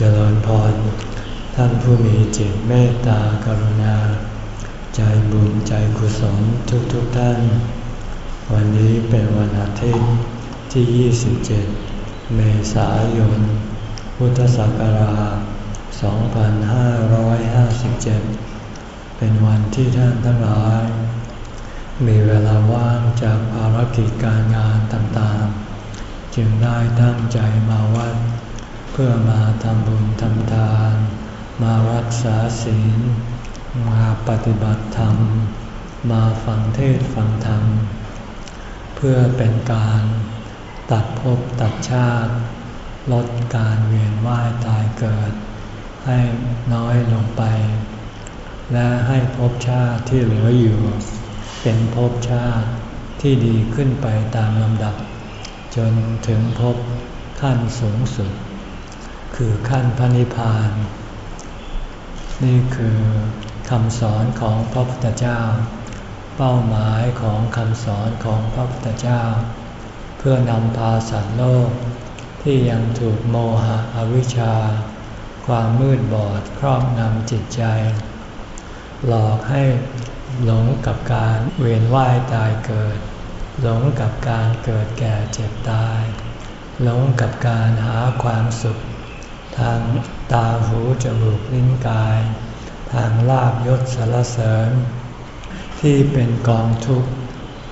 เจริญพร ท่านผู้มีจิตเมตตากรุณา ใจบุญใจกุศลทุกๆทท่าน วันนี้เป็นวันอาทิตย์ที่ 27 เมษายน พุทธศักราช 2557 เป็นวันที่ท่านทั้งหลาย มีเวลาว่างจากภารกิจการงานต่างๆ จึงได้ตั้งใจมาวัด พื่อมาทำบุญทำทาน มารักษาศีล มาปฏิบัติธรรม มาฟังเทศฟังธรรม เพื่อเป็นการตัดภพตัดชาติ ลดการเวียนว่ายตายเกิด ให้น้อยลงไป และให้ภพชาติที่เหลืออยู่ เป็นภพชาติที่ดีขึ้นไปตามลำดับ จนถึงภพขั้นสูงสุด คือขั้นพระนิพพาน นี่คือคำสอนของพระพุทธเจ้า เป้าหมายของคำสอนของพระพุทธเจ้า เพื่อนำพาสัตว์โลก ที่ยังถูกโมหะอวิชชา ความมืดบอดครอบงำจิตใจ หลอกให้หลงกับการเวียนว่ายตายเกิด หลงกับการเกิดแก่เจ็บตาย หลงกับการหาความสุข ทางตาหูจมูกลิ้นกาย ทางลาบยศสารเสริญ ที่เป็นกองทุกข์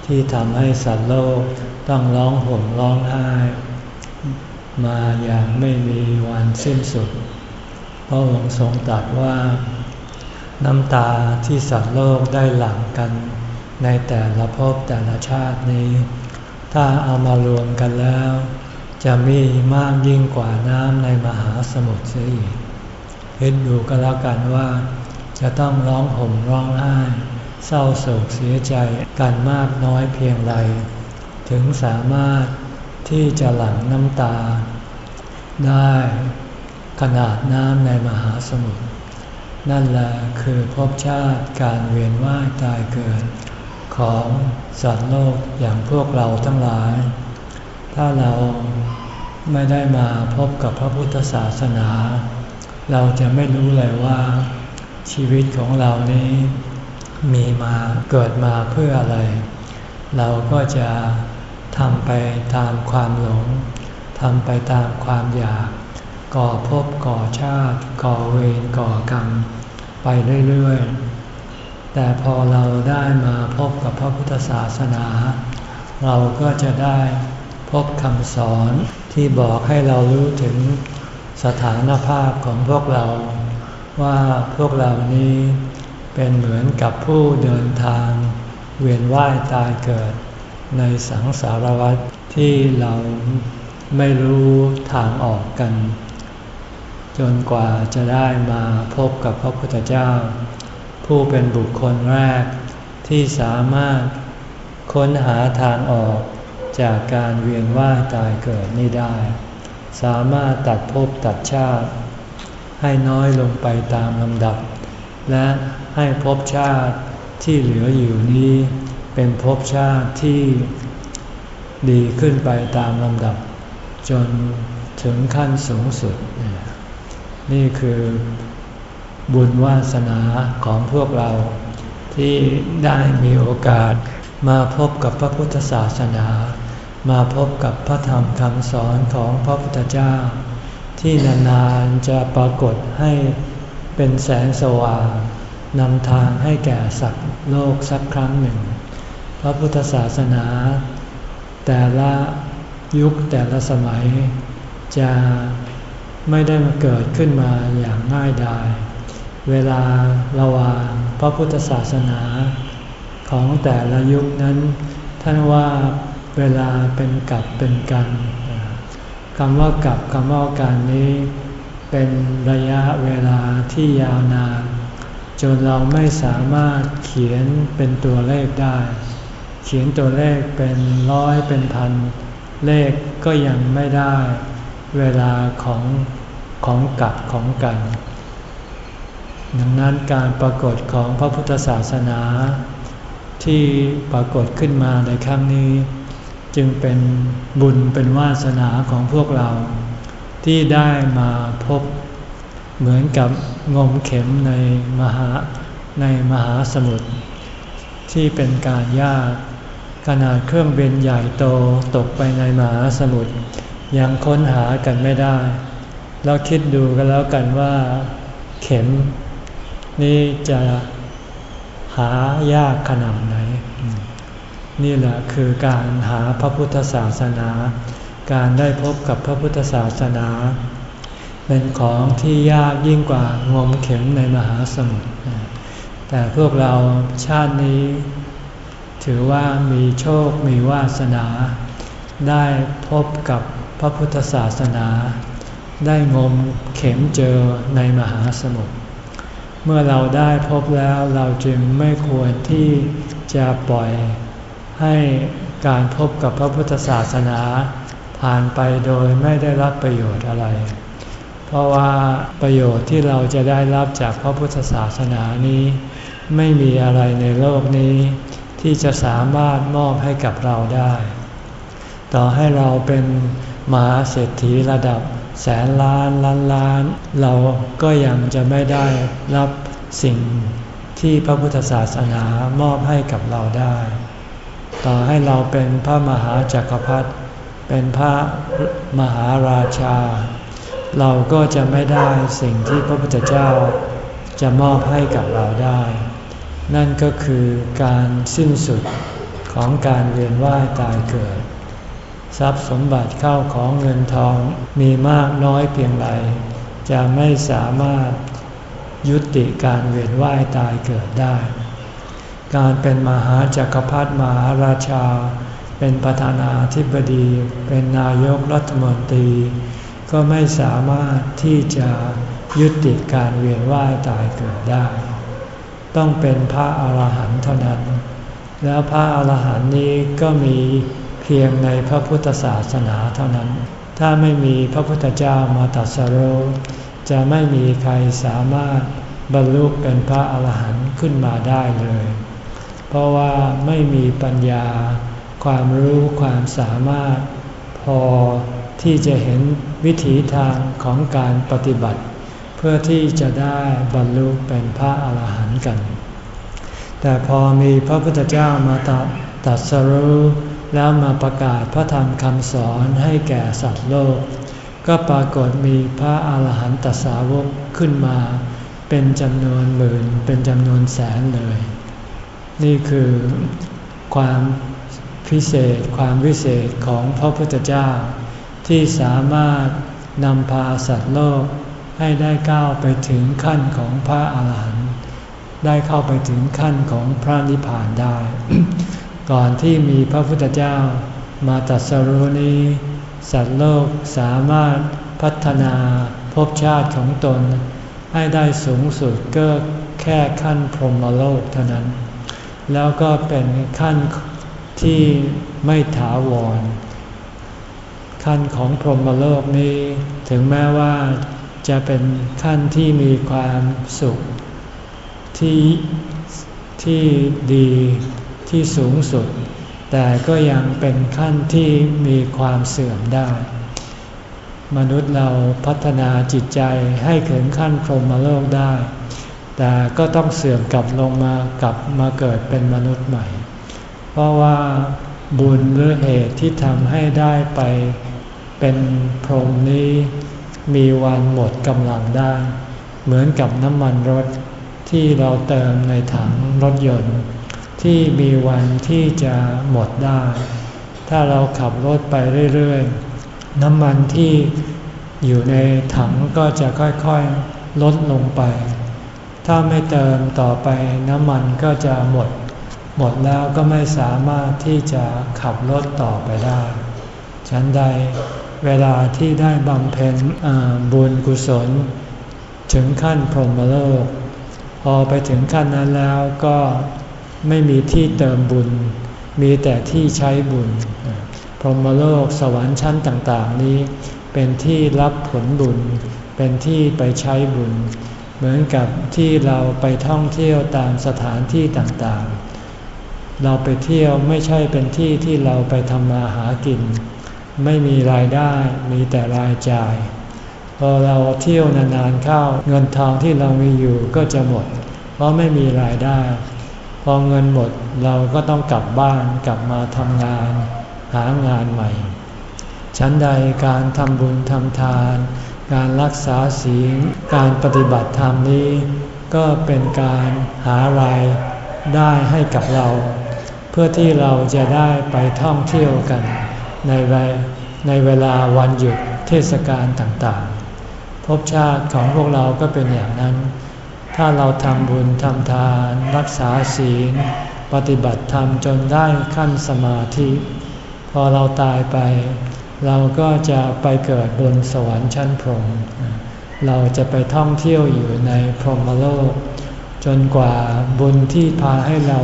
ที่ทำให้สัตว์โลกต้องร้องห่มร้องไห้ มาอย่างไม่มีวันสิ้นสุด พระองค์ทรงตรัสว่า น้ำตาที่สัตว์โลกได้หลั่งกัน ในแต่ละภพแต่ละชาตินี้ ถ้าเอามารวมกันแล้ว จะมีมากยิ่งกว่าน้ำในมหาสมุทรเสียอีกเห็นดูก็แล้วกันว่า จะต้องร้องห่มร้องไห้ เศร้าโศกเสียใจกันมากน้อยเพียงไร ถึงสามารถที่จะหลั่งน้ำตา ได้ขนาดน้ำในมหาสมุทรนั่นแหละคือภพชาติการเวียนว่ายตายเกิด ของสัตว์โลกอย่างพวกเราทั้งหลาย ถ้าเราไม่ได้มาพบกับพระพุทธศาสนา เราจะไม่รู้เลยว่า ชีวิตของเรานี้มีมาเกิดมาเพื่ออะไร เราก็จะทำไปตามความหลงทำไปตามความอยาก ก่อภพก่อชาติ ก่อเวรก่อกรรม ไปเรื่อยๆ แต่พอเราได้มาพบกับพระพุทธศาสนา เราก็จะได้ บคำสอนที่บอกให้เรารู้ถึงสถานภาพของพวกเรา ว่าพวกเรานี้เป็นเหมือนกับผู้เดินทาง เวียนว่ายตายเกิด ในสังสารวัฏที่เราไม่รู้ทางออกกัน จนกว่าจะได้มาพบกับพระพุทธเจ้า ผู้เป็นบุคคลแรกที่สามารถค้นหาทางออก จากการเวียนว่ายตายเกิดนี้ได้ สามารถตัดภพตัดชาติ ให้น้อยลงไปตามลำดับ และให้ภพชาติที่เหลืออยู่นี้ เป็นภพชาติที่ดีขึ้นไปตามลำดับ จนถึงขั้นสูงสุด นี่คือบุญวาสนาของพวกเราที่ได้มีโอกาสมาพบกับพระพุทธศาสนา มาพบกับพระธรรมคำสอนของพระพุทธเจ้า ที่นานๆจะปรากฏให้เป็นแสงสว่างนำทางให้แก่สัตว์โลกสักครั้งหนึ่ง พระพุทธศาสนา แต่ละยุคแต่ละสมัย จะไม่ได้มาเกิดขึ้นมาอย่างง่ายดาย เวลาระหว่างพระพุทธศาสนาของแต่ละยุคนั้น ท่านว่า เวลาเป็นกับเป็นกันคำว่ากับคำว่าการนี้ เป็นระยะเวลาที่ยาวนาน จนเราไม่สามารถเขียนเป็นตัวเลขได้ เขียนตัวเลขเป็นร้อยเป็นพัน เลขก็ยังไม่ได้ เวลาของของกับของกัน ดังนั้นการปรากฏของพระพุทธศาสนา ที่ปรากฏขึ้นมาในครั้งนี้ จึงเป็นบุญเป็นวาสนาของพวกเราที่ได้มาพบเหมือนกับงมเข็มในมหาในมหาสมุทรที่เป็นการยากขนาดเครื่องบินใหญ่โตตกไปในมหาสมุทรยังค้นหากันไม่ได้ แล้วคิดดูกันแล้วกันว่า เข็ม นี่จะหายากขนาดไหน นี่แหละคือการหาพระพุทธศาสนา การได้พบกับพระพุทธศาสนา เป็นของที่ยากยิ่งกว่างมเข็มในมหาสมุทรแต่พวกเราชาตินี้ ถือว่ามีโชคมีวาสนา ได้พบกับพระพุทธศาสนา ได้งมเข็มเจอในมหาสมุทรเมื่อเราได้พบแล้วเราจึงไม่ควรที่จะปล่อย ให้การพบกับพระพุทธศาสนาผ่านไปโดยไม่ได้รับประโยชน์อะไร เพราะว่าประโยชน์ที่เราจะได้รับจากพระพุทธศาสนานี้ ไม่มีอะไรในโลกนี้ ที่จะสามารถมอบให้กับเราได้ ต่อให้เราเป็นมหาเศรษฐีระดับแสนล้านล้านล้าน เราก็ยังจะไม่ได้รับสิ่งที่พระพุทธศาสนามอบให้กับเราได้ ต่อให้เราเป็นพระมหาจักรพรรดิเป็นพระมหาราชา เราก็จะไม่ได้สิ่งที่พระพุทธเจ้าจะมอบให้กับเราได้ นั่นก็คือการสิ้นสุดของการเวียนว่ายตายเกิด ทรัพย์สมบัติเข้าของเงินทองมีมากน้อยเพียงไรจะไม่สามารถยุติการเวียนว่ายตายเกิดได้ การเป็นมหาจักรพรรดิมหาราชา เป็นประธานาธิบดี เป็นนายกรัฐมนตรี ก็ไม่สามารถที่จะยุติการเวียนว่ายตายเกิดได้ ต้องเป็นพระอาหารหันต์เท่านั้น แล้วพระอาหารหันต์นี้ก็มีเพียงในพระพุทธศาสนาเท่านั้น ถ้าไม่มีพระพุทธเจ้ามาตัสรู้จะไม่มีใครสามารถบรรลุเป็นพระอาหารหันต์ขึ้นมาได้เลย ราะว่าไม่มีปัญญา ความรู้ความสามารถ พอที่จะเห็นวิถีทางของการปฏิบัติ เพื่อที่จะได้บรรลุเป็นพระอาหารหันต์กัน แต่พอมีพระพุทธเจ้ามาตัดสรู้แล้วมาประกาศพระธรรมคำสอนให้แก่สัตว์โลก ก็ปรากฏมีพระอาหารหันตสาวกขึ้นมา เป็นจำนวนหมื่นเป็นจำนวนแสนเลย นี่คือความพิเศษความวิเศษของพระพุทธเจ้า ที่สามารถนำพาสัตว์โลกให้ได้ก้าวไปถึงขั้นของพระอาหารหันต์ได้เข้าไปถึงขั้นของพระนิพพานได้ ก่อนที่มีพระพุทธเจ้ามาตัดสรุนี้ สัตว์โลกสามารถพัฒนาภพชาติของตน ให้ได้สูงสุดก็แค่ขั้นพรหมโลกเท่านั้น แล้วก็เป็นขั้นที่ไม่ถาวร ขั้นของพรหมโลกนี้ ถึงแม้ว่าจะเป็นขั้นที่มีความสุข ที่ที่ดีที่สูงสุด แต่ก็ยังเป็นขั้นที่มีความเสื่อมได้ มนุษย์เราพัฒนาจิตใจให้ถึงขั้นพรหมโลกได้ แต่ก็ต้องเสื่อมกลับลงมากลับมาเกิดเป็นมนุษย์ใหม่ เพราะว่าบุญหรือเหตุที่ทำให้ได้ไปเป็นพรหมนี้มีวันหมดกำลังได้ เหมือนกับน้ำมันรถที่เราเติมในถังรถยนต์ ที่มีวันที่จะหมดได้ ถ้าเราขับรถไปเรื่อยๆ น้ำมันที่อยู่ในถังก็จะค่อยๆ ลดลงไป ถ้าไม่เติมต่อไปน้ำมันก็จะหมด หมดแล้วก็ไม่สามารถที่จะขับรถต่อไปได้ ฉันใดเวลาที่ได้บำเพ็ญบุญกุศล ถึงขั้นพรหมโลก พอไปถึงขั้นนั้นแล้วก็ไม่มีที่เติมบุญ มีแต่ที่ใช้บุญ พรหมโลกสวรรค์ชั้นต่าง ๆ นี้ เป็นที่รับผลบุญ เป็นที่ไปใช้บุญ เหมือนกับที่เราไปท่องเที่ยวตามสถานที่ต่างๆ เราไปเที่ยวไม่ใช่เป็นที่ที่เราไปทำมาหากิน ไม่มีรายได้มีแต่รายจ่าย พอเราเที่ยวนานๆเข้าเงินทองที่เรามีอยู่ก็จะหมด เพราะไม่มีรายได้ พอเงินหมดเราก็ต้องกลับบ้านกลับมาทำงาน หางานใหม่ ชั้นใดการทำบุญทำทาน การรักษาศีล การปฏิบัติธรรมนี้ ก็เป็นการหารายได้ให้กับเรา เพื่อที่เราจะได้ไปท่องเที่ยวกัน ในในเวลาวันหยุดเทศกาลต่างๆ ภพชาติของพวกเราก็เป็นอย่างนั้น ถ้าเราทำบุญทำทาน รักษาศีล ปฏิบัติธรรมจนได้ขั้นสมาธิ พอเราตายไป เราก็จะไปเกิดบนสวรรค์ชั้นพรหม เราจะไปท่องเที่ยวอยู่ในพรหมโลก จนกว่าบุญที่พาให้เรา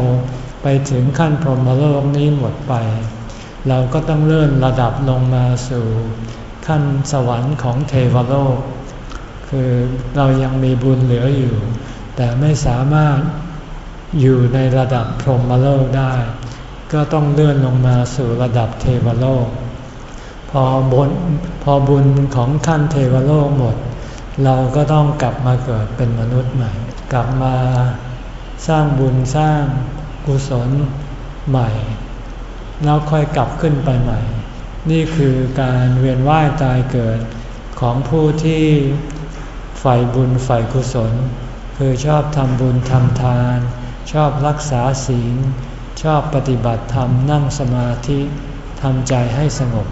ไปถึงขั้นพรหมโลกนี้หมดไป เราก็ต้องเลื่อนระดับลงมาสู่ ขั้นสวรรค์ของเทวโลก คือเรายังมีบุญเหลืออยู่ แต่ไม่สามารถอยู่ในระดับพรหมโลกได้ ก็ต้องเลื่อนลงมาสู่ระดับเทวโลก พอบนพอบุญของขั้นเทวโลกหมด เราก็ต้องกลับมาเกิดเป็นมนุษย์ใหม่ กลับมาสร้างบุญสร้างกุศลใหม่ แล้วค่อยกลับขึ้นไปใหม่ นี่คือการเวียนว่ายตายเกิดของผู้ที่ใฝ่บุญใฝ่กุศล คือชอบทำบุญทำทาน ชอบรักษาศีล ชอบปฏิบัติธรรมนั่งสมาธิทำใจให้สงบ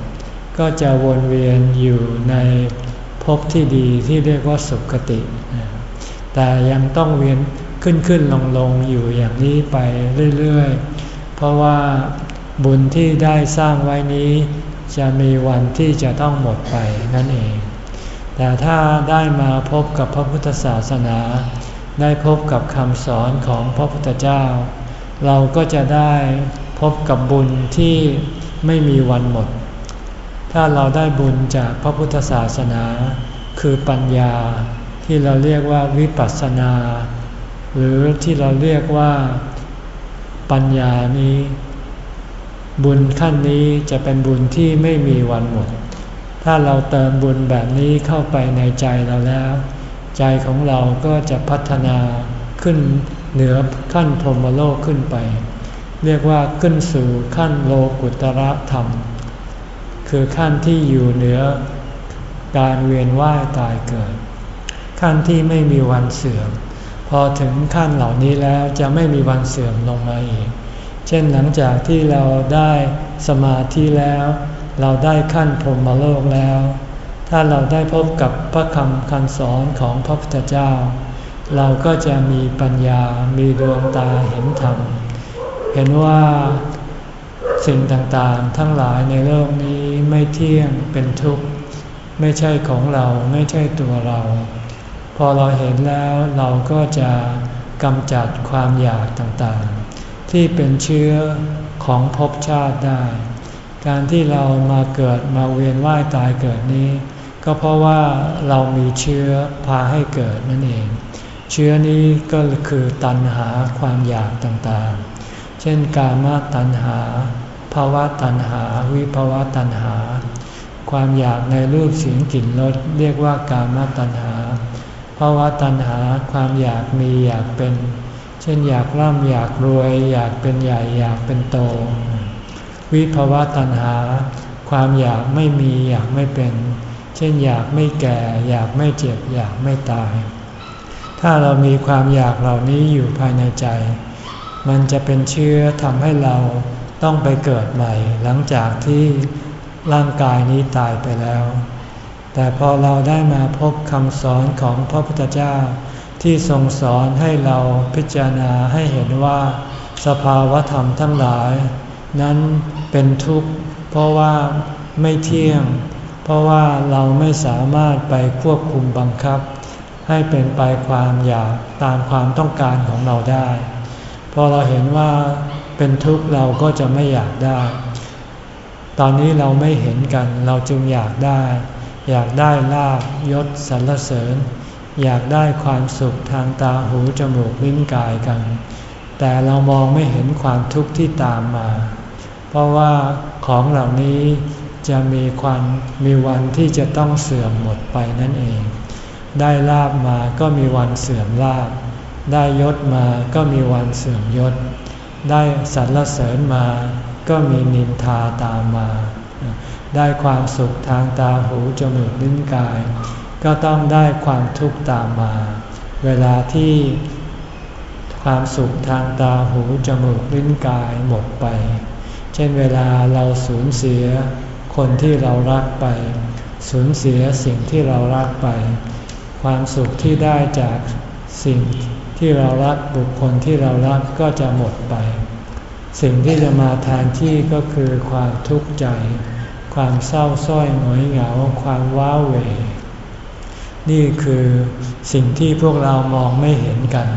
ก็จะวนเวียนอยู่ในภพที่ดีที่เรียกว่าสุขติ แต่ยังต้องเวียนขึ้นขึ้นลงลงอยู่อย่างนี้ไปเรื่อยๆ เพราะว่าบุญที่ได้สร้างไว้นี้จะมีวันที่จะต้องหมดไปนั่นเอง แต่ถ้าได้มาพบกับพระพุทธศาสนา ได้พบกับคำสอนของพระพุทธเจ้า เราก็จะได้พบกับบุญที่ไม่มีวันหมด ถ้าเราได้บุญจากพระพุทธศาสนา คือปัญญาที่เราเรียกว่าวิปัสสนา หรือที่เราเรียกว่าปัญญานี้ บุญขั้นนี้จะเป็นบุญที่ไม่มีวันหมด ถ้าเราเติมบุญแบบนี้เข้าไปในใจเราแล้ว ใจของเราก็จะพัฒนาขึ้นเหนือขั้นพรหมโลกขึ้นไป เรียกว่าขึ้นสู่ขั้นโลกุตระธรรม คือขั้นที่อยู่เหนือการเวียนว่ายตายเกิด ขั้นที่ไม่มีวันเสื่อม พอถึงขั้นเหล่านี้แล้วจะไม่มีวันเสื่อมลงมาอีก เช่นหลังจากที่เราได้สมาธิแล้ว เราได้ขั้นพรหมโลกแล้ว ถ้าเราได้พบกับพระคำคำสอนของพระพุทธเจ้า เราก็จะมีปัญญามีดวงตาเห็นธรรมเห็นว่า สิ่งต่างๆ ทั้งหลายในโลกนี้ไม่เที่ยงเป็นทุกข์ ไม่ใช่ของเราไม่ใช่ตัวเรา พอเราเห็นแล้วเราก็จะกำจัดความอยากต่างๆ ที่เป็นเชื้อของภพชาติได้ การที่เรามาเกิดมาเวียนว่ายตายเกิดนี้ ก็เพราะว่าเรามีเชื้อพาให้เกิดนั่นเอง เชื้อนี้ก็คือตัณหาความอยากต่างๆ เช่นกามตัณหาาวะตัณหา วิภาวะตัณหา ความอยากในรูปเสียงกลิ่นรสเรียกว่ากามตัณหาภาวะตัณหาความอยากมีอยากเป็น เช่นอยากร่ำอยากรวย อยากเป็นใหญ่อยากเป็นโต วิภาวะตัณหา ความอยากไม่มีอยากไม่เป็น เช่นอยากไม่แก่ อยากไม่เจ็บ อยากไม่ตาย ถ้าเรามีความอยากเหล่านี้อยู่ภายในใจ มันจะเป็นเชื้อทำให้เรา ต้องไปเกิดใหม่หลังจากที่ร่างกายนี้ตายไปแล้ว แต่พอเราได้มาพบคำสอนของพระพุทธเจ้า ที่ทรงสอนให้เราพิจารณาให้เห็นว่า สภาวธรรมทั้งหลาย นั้นเป็นทุกข์เพราะว่าไม่เที่ยง เพราะว่าเราไม่สามารถไปควบคุมบังคับ ให้เป็นไปความอยากตามความต้องการของเราได้ พอเราเห็นว่า เป็นทุกข์เราก็จะไม่อยากได้ ตอนนี้เราไม่เห็นกันเราจึงอยากได้ อยากได้ลาบยศสรรเสริญ อยากได้ความสุขทางตาหูจมูกลิ้นกายกัน แต่เรามองไม่เห็นความทุกข์ที่ตามมา เพราะว่าของเหล่านี้จะมีความมีวันที่จะต้องเสื่อมหมดไปนั่นเอง ได้ลาบมาก็มีวันเสื่อมลาบ ได้ยศมาก็มีวันเสื่อมยศ ได้สรรเสริญมาก็มีนินทาตามมา ได้ความสุขทางตาหูจมูกลิ้นกาย ก็ต้องได้ความทุกข์ตามมา เวลาที่ความสุขทางตาหูจมูกลิ้นกายหมดไป เช่นเวลาเราสูญเสียคนที่เรารักไป สูญเสียสิ่งที่เรารักไป ความสุขที่ได้จากสิ่ง ที่เรารักบุคคลที่เรารักก็จะหมดไป สิ่งที่จะมาแทนที่ก็คือความทุกข์ใจ ความเศร้าส้อยหงอยเหงา ความว้าเหวนี่คือสิ่งที่พวกเรามองไม่เห็นกัน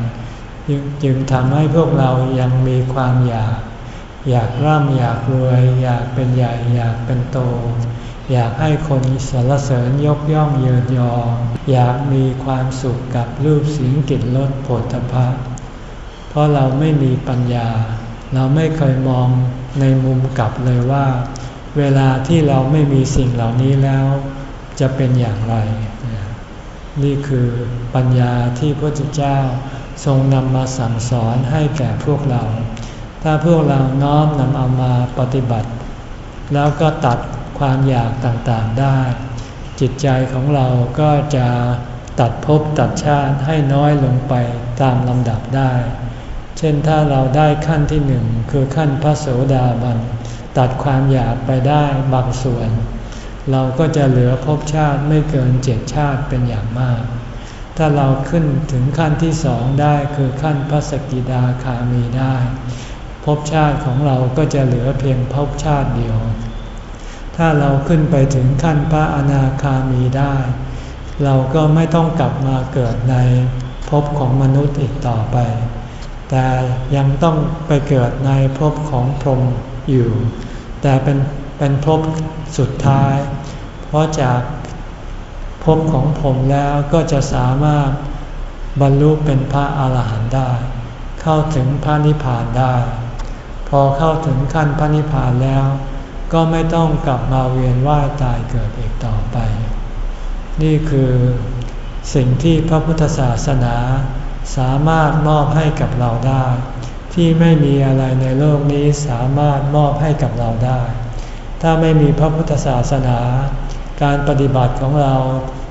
จึงทำให้พวกเรายังมีความอยาก อยากร่ำอยากรวย อยากเป็นใหญ่อยากเป็นโต อยากให้คนสรรเสริญยกย่องเยินยอ อยากมีความสุขกับรูปสีกลิ่นรสผลพะเพราะเราไม่มีปัญญา เราไม่เคยมองในมุมกลับเลยว่า เวลาที่เราไม่มีสิ่งเหล่านี้แล้ว จะเป็นอย่างไร นี่คือปัญญาที่พระเจ้าทรงนำมาสั่งสอนให้แก่พวกเรา ถ้าพวกเราน้อมนำเอามาปฏิบัติ แล้วก็ตัด ความอยากต่างๆได้ จิตใจของเราก็จะตัดภพตัดชาติให้น้อยลงไปตามลำดับได้ เช่นถ้าเราได้ขั้นที่หนึ่งคือขั้นพระโสดาบันตัดความอยากไปได้บางส่วน เราก็จะเหลือภพชาติไม่เกินเจ็ดชาติเป็นอย่างมาก ถ้าเราขึ้นถึงขั้นที่สองได้คือขั้นพระสกิดาคามีได้ภพชาติของเราก็จะเหลือเพียงภพชาติเดียว ถ้าเราขึ้นไปถึงขั้นพระอนาคามีได้ เราก็ไม่ต้องกลับมาเกิดในภพของมนุษย์อีกต่อไป แต่ยังต้องไปเกิดในภพของพรหมอยู่ แต่เป็นเป็นภพสุดท้าย เพราะจากภพของผมแล้วก็จะสามารถบรรลุเป็นพระอาหารหันต์ได้ เข้าถึงพระนิพพานได้ พอเข้าถึงขั้นพระนิพพานแล้ว ก็ไม่ต้องกลับมาเวียนว่ายตายเกิดอีกต่อไป นี่คือสิ่งที่พระพุทธศาสนาสามารถมอบให้กับเราได้ ที่ไม่มีอะไรในโลกนี้สามารถมอบให้กับเราได้ ถ้าไม่มีพระพุทธศาสนา การปฏิบัติของเรา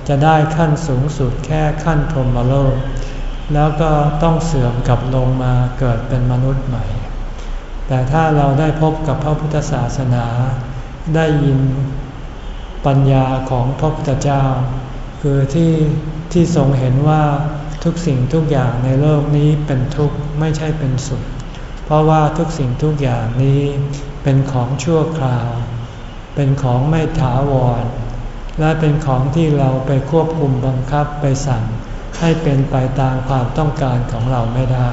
จะได้ขั้นสูงสุดแค่ขั้นพรหมโลก แล้วก็ต้องเสื่อมกลับลงมาเกิดเป็นมนุษย์ใหม่ แต่ถ้าเราได้พบกับพระพุทธศาสนา ได้ยินปัญญาของพระพุทธเจ้า คือที่ที่ทรงเห็นว่าทุกสิ่งทุกอย่างในโลกนี้เป็นทุกข์ไม่ใช่เป็นสุข เพราะว่าทุกสิ่งทุกอย่างนี้เป็นของชั่วคราว เป็นของไม่ถาวร และเป็นของที่เราไปควบคุมบังคับไปสั่ง ให้เป็นไปตามความต้องการของเราไม่ได้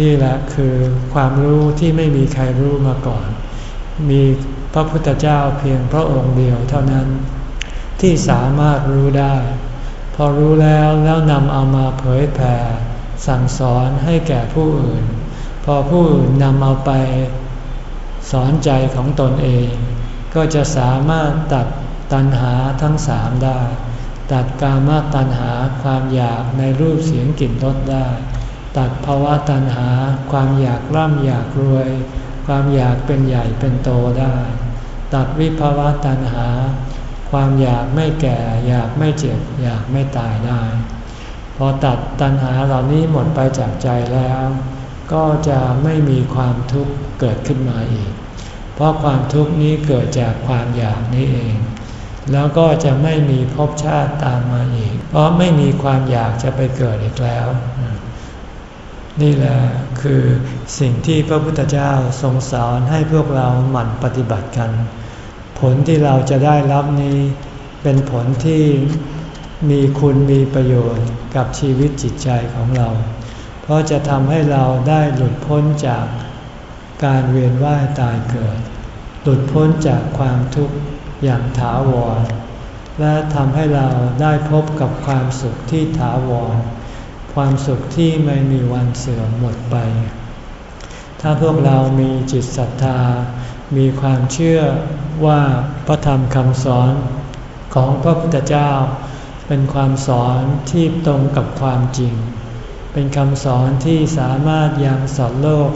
นี่แหละคือความรู้ที่ไม่มีใครรู้มาก่อน มีพระพุทธเจ้าเพียงพระองค์เดียวเท่านั้น ที่สามารถรู้ได้ พอรู้แล้วแล้วนำเอามาเผยแผ่สั่งสอนให้แก่ผู้อื่น พอผู้อื่นนำเอาไปสอนใจของตนเอง ก็จะสามารถตัดตัณหาทั้งสามได้ ตัดกามตัณหาความอยากในรูปเสียงกลิ่นรสได้ ตัดภาวะตัณหา ความอยากร่ำอยากรวย ความอยากเป็นใหญ่เป็นโตได้ ตัดวิภาวะตัณหา ความอยากไม่แก่ อยากไม่เจ็บ อยากไม่ตายได้ พอตัดตัณหาเหล่านี้หมดไปจากใจแล้ว ก็จะไม่มีความทุกข์เกิดขึ้นมาอีก เพราะความทุกข์นี้เกิดจากความอยากนี้เองแล้วก็จะไม่มีภพชาติตามมาอีก เพราะไม่มีความอยากจะไปเกิดอีกแล้ว นี่แหละคือสิ่งที่พระพุทธเจ้าทรงสอนให้พวกเราหมั่นปฏิบัติกัน ผลที่เราจะได้รับนี้ เป็นผลที่มีคุณมีประโยชน์กับชีวิตจิตใจของเรา เพราะจะทำให้เราได้หลุดพ้นจากการเวียนว่ายตายเกิด หลุดพ้นจากความทุกข์อย่างถาวร และทำให้เราได้พบกับความสุขที่ถาวร ความสุขที่ไม่มีวันเสื่อมหมดไป ถ้าพวกเรามีจิตศรัทธา มีความเชื่อว่าพระธรรมคำสอนของพระพุทธเจ้า เป็นความสอนที่ตรงกับความจริง เป็นคำสอนที่สามารถยังสัตว์โลก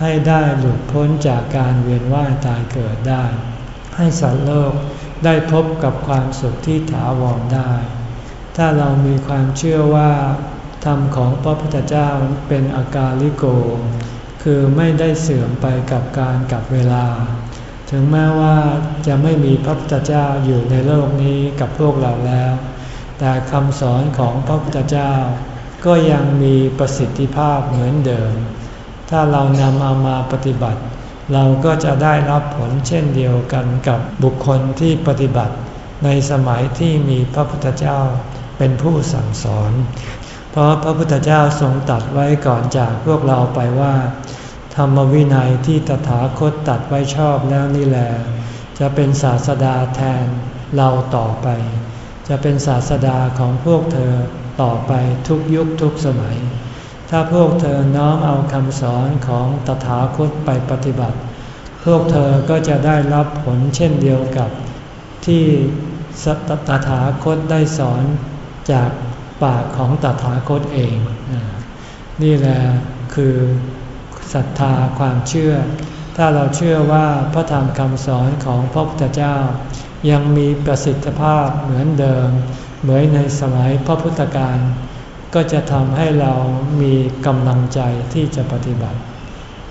ให้ได้หลุดพ้นจากการเวียนว่ายตายเกิดได้ ให้สัตว์โลกได้พบกับความสุขที่ถาวรได้ ถ้าเรามีความเชื่อว่า รมของพระพุทธเจ้าเป็นอากาลิโก คือไม่ได้เสื่อมไปกับการกับเวลา ถึงแม้ว่าจะไม่มีพระพุทธเจ้าอยู่ในโลกนี้กับพวกเราแล้ว แต่คำสอนของพระพุทธเจ้า ก็ยังมีประสิทธิภาพเหมือนเดิม ถ้าเรานำเอามาปฏิบัติ เราก็จะได้รับผลเช่นเดียวกันกับบุคคลที่ปฏิบัติ ในสมัยที่มีพระพุทธเจ้าเป็นผู้สั่งสอน ราะพระพุทธเจ้าทรงตัดไว้ก่อนจากพวกเราไปว่า ธรรมวินัยที่ตถาคตตัดไว้ชอบแล้วนี่แหละจะเป็นศาสดาแทนเราต่อไป จะเป็นศาสดาของพวกเธอต่อไปทุกยุคทุกสมัย ถ้าพวกเธอน้อมเอาคำสอนของตถาคตไปปฏิบัติ พวกเธอก็จะได้รับผลเช่นเดียวกับที่ตถาคตได้สอนจาก ปากของตถาคตเอง นี่แหละคือศรัทธาความเชื่อ ถ้าเราเชื่อว่าพระธรรมคำสอนของพระพุทธเจ้า ยังมีประสิทธิภาพเหมือนเดิม เหมือนในสมัยพระพุทธการก็จะทำให้เรามีกำลังใจที่จะปฏิบัติ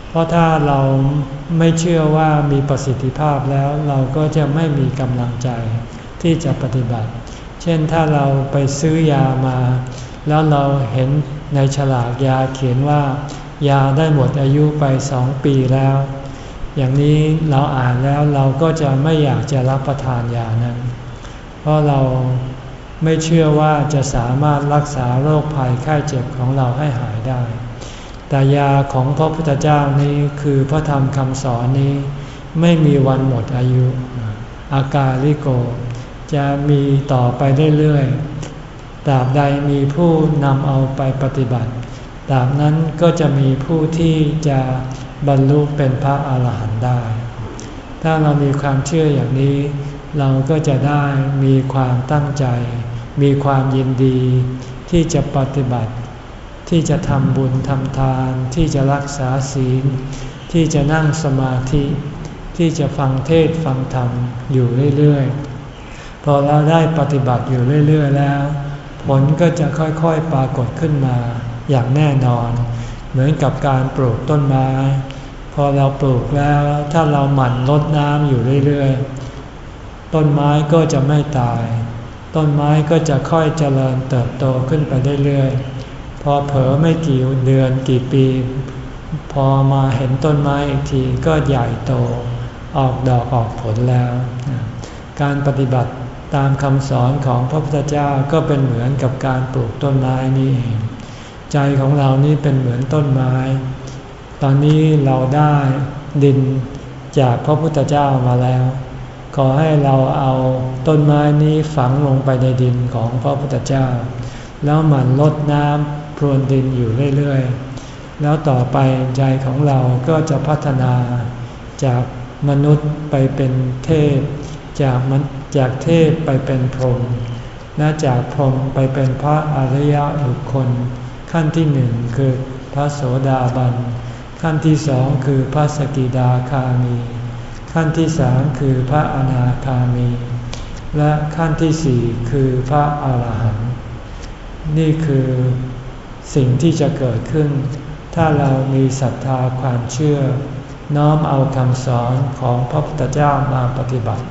เพราะถ้าเราไม่เชื่อว่ามีประสิทธิภาพแล้วเราก็จะไม่มีกำลังใจที่จะปฏิบัติ ช่นถ้าเราไปซื้อยามา แล้วเราเห็นในฉลากยาเขียนว่า ยาได้หมดอายุไปสองปีแล้ว อย่างนี้เราอ่านแล้วเราก็จะไม่อยากจะรับประทานยานั้น เพราะเราไม่เชื่อว่าจะสามารถรักษาโรคภัยไข้เจ็บของเราให้หายได้ แต่ยาของพระพุทธเจ้านี้คือพระธรรมคำสอนนี้ ไม่มีวันหมดอายุ อากาลิโก จะมีต่อไปเรื่อยๆตราบใดมีผู้นำเอาไปปฏิบัติตราบนั้นก็จะมีผู้ที่จะบรรลุเป็นพระอาหารหันต์ได้ ถ้าเรามีความเชื่ออย่างนี้ เราก็จะได้มีความตั้งใจ มีความยินดี ที่จะปฏิบัติ ที่จะทำบุญทำทาน ที่จะรักษาศีล ที่จะนั่งสมาธิ ที่จะฟังเทศฟังธรรมอยู่เรื่อยๆ พอเราได้ปฏิบัติอยู่เรื่อย ๆ แล้ว ผลก็จะค่อยๆปรากฏขึ้นมาอย่างแน่นอน เหมือนกับการปลูกต้นไม้ พอเราปลูกแล้วถ้าเราหมั่นลดน้ำอยู่เรื่อยๆ ต้นไม้ก็จะไม่ตาย ต้นไม้ก็จะค่อยเจริญเติบโตขึ้นไปเรื่อยๆ พอเผลอไม่กี่เดือนกี่ปี พอมาเห็นต้นไม้อีกทีก็ใหญ่โตออกดอกออกผลแล้ว การปฏิบัติ ตามคำสอนของพระพุทธเจ้าก็เป็นเหมือนกับการปลูกต้นไม้นี่เอง ใจของเรานี่เป็นเหมือนต้นไม้ ตอนนี้เราได้ดินจากพระพุทธเจ้ามาแล้ว ขอให้เราเอาต้นไม้นี้ฝังลงไปในดินของพระพุทธเจ้า แล้วหมั่นลดน้ำพรวนดินอยู่เรื่อยๆ แล้วต่อไปใจของเราก็จะพัฒนาจากมนุษย์ไปเป็นเทพจากมัน จากเทพไปเป็นพรหมและจากพรหมไปเป็นพระอริยบุคคล ขั้นที่หนึ่งคือพระโสดาบัน ขั้นที่สองคือพระสกิดาคามี ขั้นที่สามคือพระอนาคามี และขั้นที่สี่คือพระอาหารหันต์นี่คือสิ่งที่จะเกิดขึ้น ถ้าเรามีศรัทธาความเชื่อ น้อมเอาคำสอนของพระพุทธเจ้ามาปฏิบัติ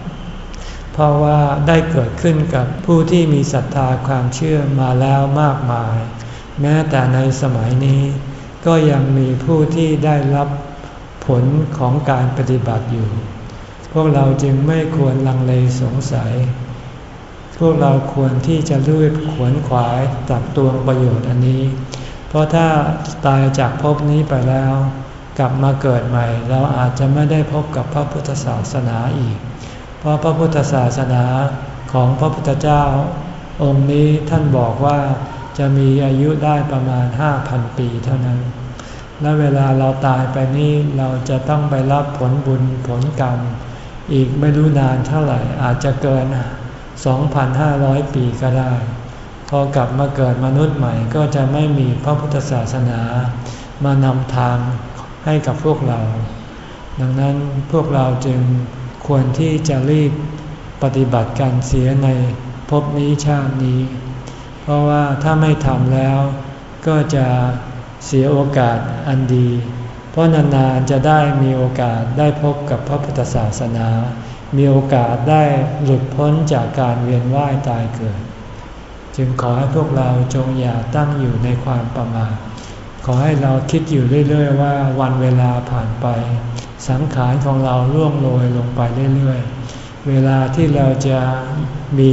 เพราะว่าได้เกิดขึ้นกับผู้ที่มีศรัทธาความเชื่อมาแล้วมากมาย แม้แต่ในสมัยนี้ ก็ยังมีผู้ที่ได้รับผลของการปฏิบัติอยู่ พวกเราจึงไม่ควรลังเลสงสัย พวกเราควรที่จะรีบขวนขวายตักตวงประโยชน์อันนี้ เพราะถ้าตายจากภพนี้ไปแล้ว กลับมาเกิดใหม่ เราอาจจะไม่ได้พบกับพระพุทธศาสนาอีก ราะพระพุทธศาสนาของพระพุทธเจ้า องค์นี้ท่านบอกว่าจะมีอายุได้ประมาณห้าพันปีเท่านั้น และเวลาเราตายไปนี้เราจะต้องไปรับผลบุญผลกรรม อีกไม่รู้นานเท่าไหร่อาจจะเกิน 2,500 ปีก็ได้ พอกลับมาเกิดมนุษย์ใหม่ก็จะไม่มีพระพุทธศาสนามานำทางให้กับพวกเรา ดังนั้นพวกเราจึง ควรที่จะรีบปฏิบัติการเสียในภพนี้ชาตินี้ เพราะว่าถ้าไม่ทำแล้ว ก็จะเสียโอกาสอันดี เพราะนานๆจะได้มีโอกาสได้พบกับพระพุทธศาสนา มีโอกาสได้หลุดพ้นจากการเวียนว่ายตายเกิด จึงขอให้พวกเราจงอย่าตั้งอยู่ในความประมาทขอให้เราคิดอยู่เรื่อย ๆ ว่าวันเวลาผ่านไป สังขารของเราล่วงโรยลงไปเรื่อยๆ เวลาที่เราจะมี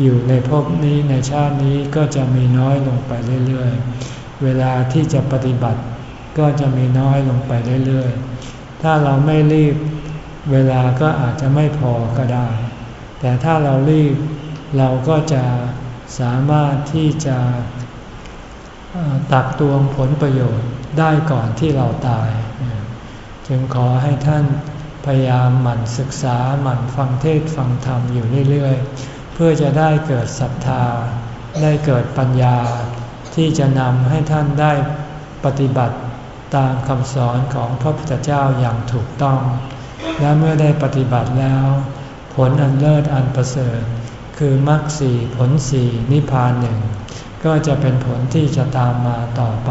อยู่ในภพนี้ในชาตินี้ก็จะมีน้อยลงไปเรื่อยๆ เวลาที่จะปฏิบัติก็จะมีน้อยลงไปเรื่อยๆ ถ้าเราไม่รีบเวลาก็อาจจะไม่พอก็ได้ แต่ถ้าเรารีบเราก็จะสามารถที่จะตักตวงผลประโยชน์ได้ก่อนที่เราตาย จึงขอให้ท่านพยายามหมั่นศึกษาหมั่นฟังเทศฟังธรรมอยู่เรื่อยๆ เพื่อจะได้เกิดศรัทธา ได้เกิดปัญญา ที่จะนำให้ท่านได้ปฏิบัติตามคำสอนของพระพุทธเจ้าอย่างถูกต้อง และเมื่อได้ปฏิบัติแล้ว ผลอันเลิศอันประเสริฐ คือมรรคสี่ผลสี่นิพพานหนึ่งก็จะเป็นผลที่จะตามมาต่อไป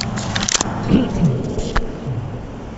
located.